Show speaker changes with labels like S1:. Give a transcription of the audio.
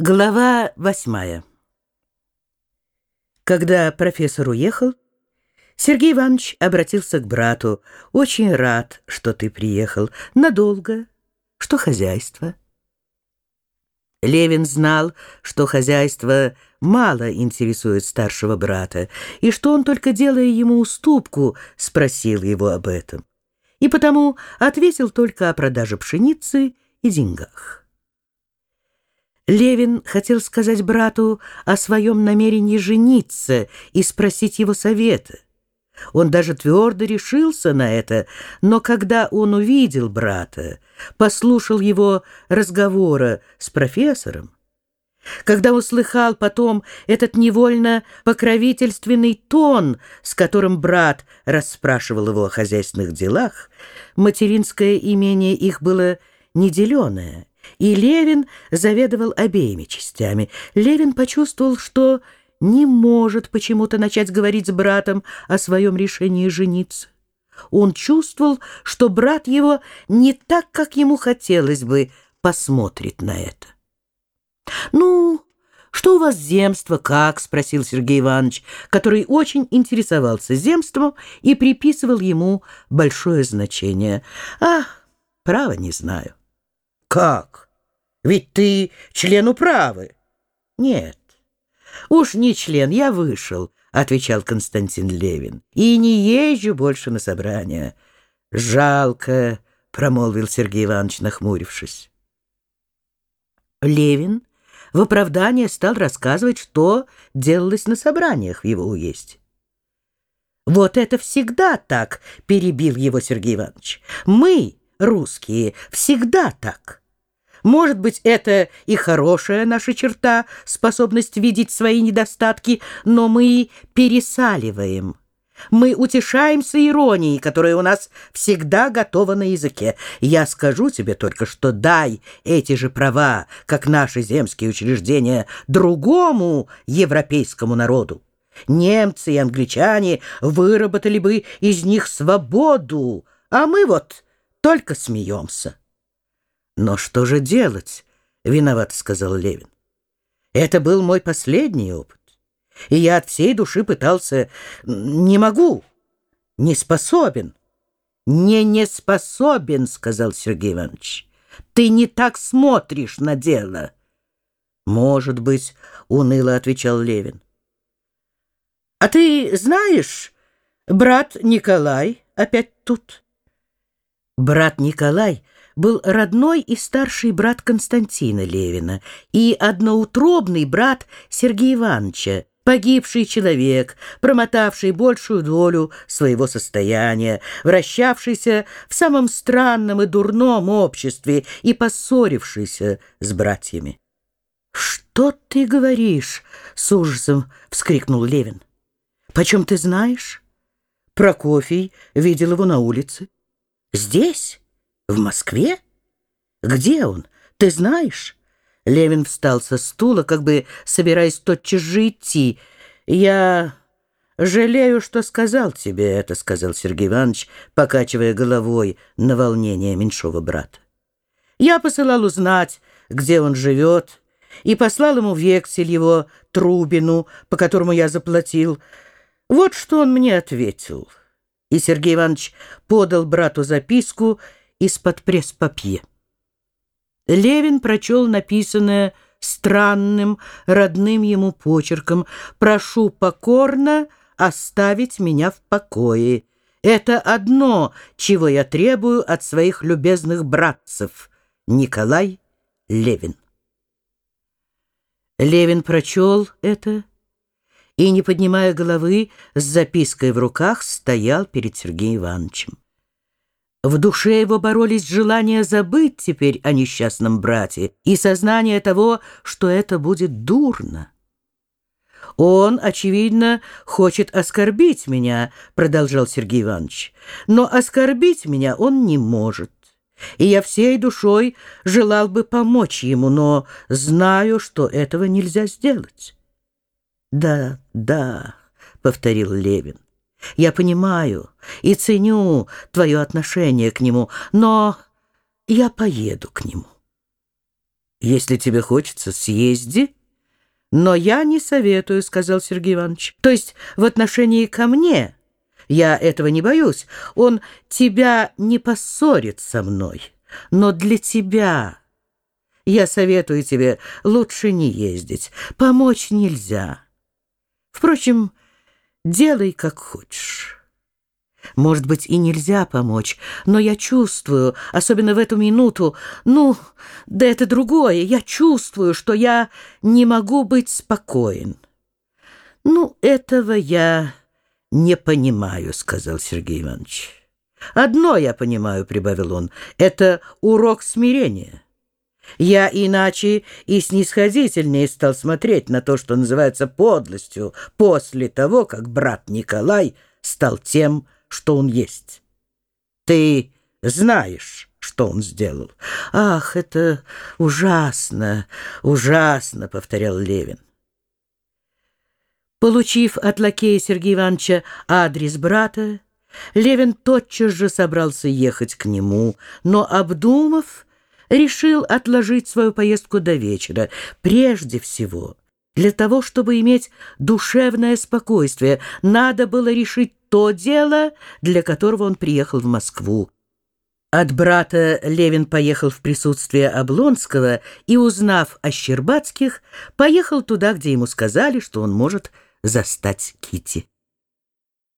S1: Глава восьмая Когда профессор уехал, Сергей Иванович обратился к брату. «Очень рад, что ты приехал. Надолго. Что хозяйство?» Левин знал, что хозяйство мало интересует старшего брата, и что он, только делая ему уступку, спросил его об этом. И потому ответил только о продаже пшеницы и деньгах. Левин хотел сказать брату о своем намерении жениться и спросить его совета. Он даже твердо решился на это, но когда он увидел брата, послушал его разговора с профессором, когда услыхал потом этот невольно покровительственный тон, с которым брат расспрашивал его о хозяйственных делах, материнское имение их было неделенное — и Левин заведовал обеими частями. Левин почувствовал, что не может почему-то начать говорить с братом о своем решении жениться. Он чувствовал, что брат его не так, как ему хотелось бы, посмотрит на это. «Ну, что у вас земство, как?» — спросил Сергей Иванович, который очень интересовался земством и приписывал ему большое значение. «Ах, право не знаю». «Как? Ведь ты член управы». «Нет, уж не член, я вышел», — отвечал Константин Левин. «И не езжу больше на собрания». «Жалко», — промолвил Сергей Иванович, нахмурившись. Левин в оправдание стал рассказывать, что делалось на собраниях в его уезде. «Вот это всегда так», — перебил его Сергей Иванович. «Мы, русские, всегда так». Может быть, это и хорошая наша черта, способность видеть свои недостатки, но мы пересаливаем. Мы утешаемся иронией, которая у нас всегда готова на языке. Я скажу тебе только, что дай эти же права, как наши земские учреждения, другому европейскому народу. Немцы и англичане выработали бы из них свободу, а мы вот только смеемся. «Но что же делать?» — виноват сказал Левин. «Это был мой последний опыт, и я от всей души пытался... Не могу, не способен». «Не не способен», — сказал Сергей Иванович. «Ты не так смотришь на дело». «Может быть», — уныло отвечал Левин. «А ты знаешь, брат Николай опять тут?» Брат Николай был родной и старший брат Константина Левина и одноутробный брат Сергея Ивановича, погибший человек, промотавший большую долю своего состояния, вращавшийся в самом странном и дурном обществе и поссорившийся с братьями. «Что ты говоришь?» — с ужасом вскрикнул Левин. «Почем ты знаешь?» Прокофий видел его на улице. «Здесь?» В Москве? Где он? Ты знаешь? Левин встал со стула, как бы собираясь тотчас же идти. Я жалею, что сказал тебе это, сказал Сергей Иванович, покачивая головой на волнение меньшого брата. Я посылал узнать, где он живет, и послал ему вексель его Трубину, по которому я заплатил. Вот что он мне ответил. И Сергей Иванович подал брату записку из-под пресс-папье. Левин прочел написанное странным, родным ему почерком «Прошу покорно оставить меня в покое. Это одно, чего я требую от своих любезных братцев. Николай Левин». Левин прочел это и, не поднимая головы, с запиской в руках стоял перед Сергеем Ивановичем. В душе его боролись желания забыть теперь о несчастном брате и сознание того, что это будет дурно. «Он, очевидно, хочет оскорбить меня», — продолжал Сергей Иванович. «Но оскорбить меня он не может. И я всей душой желал бы помочь ему, но знаю, что этого нельзя сделать». «Да, да», — повторил Левин. Я понимаю и ценю твое отношение к нему, но я поеду к нему. Если тебе хочется, съезди. Но я не советую, сказал Сергей Иванович. То есть в отношении ко мне я этого не боюсь. Он тебя не поссорит со мной, но для тебя... Я советую тебе лучше не ездить. Помочь нельзя. Впрочем, делай как хочешь. Может быть, и нельзя помочь, но я чувствую, особенно в эту минуту, ну, да это другое, я чувствую, что я не могу быть спокоен. Ну, этого я не понимаю, сказал Сергей Иванович. Одно я понимаю, прибавил он, это урок смирения. Я иначе и снисходительнее стал смотреть на то, что называется подлостью, после того, как брат Николай стал тем, что он есть. Ты знаешь, что он сделал. Ах, это ужасно, ужасно, повторял Левин. Получив от лакея Сергея Ивановича адрес брата, Левин тотчас же собрался ехать к нему, но, обдумав, решил отложить свою поездку до вечера. Прежде всего, для того, чтобы иметь душевное спокойствие, надо было решить то дело, для которого он приехал в Москву. От брата Левин поехал в присутствие Облонского и, узнав о Щербацких, поехал туда, где ему сказали, что он может застать Кити.